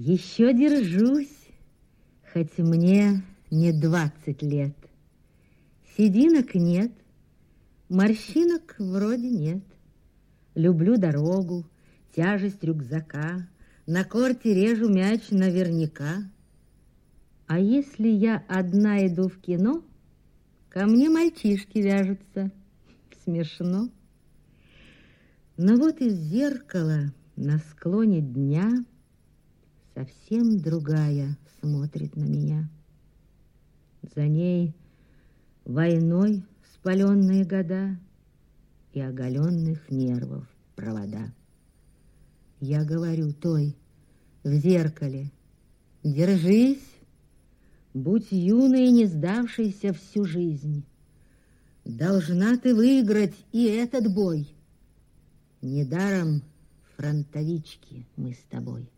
Еще держусь, хоть мне не двадцать лет. Сединок нет, морщинок вроде нет. Люблю дорогу, тяжесть рюкзака, На корте режу мяч наверняка. А если я одна иду в кино, Ко мне мальчишки вяжутся. Смешно. Но вот из зеркала на склоне дня Совсем другая смотрит на меня. За ней войной спаленные года И оголенных нервов провода. Я говорю той в зеркале, Держись, будь юной не сдавшейся всю жизнь. Должна ты выиграть и этот бой. Недаром фронтовички мы с тобой.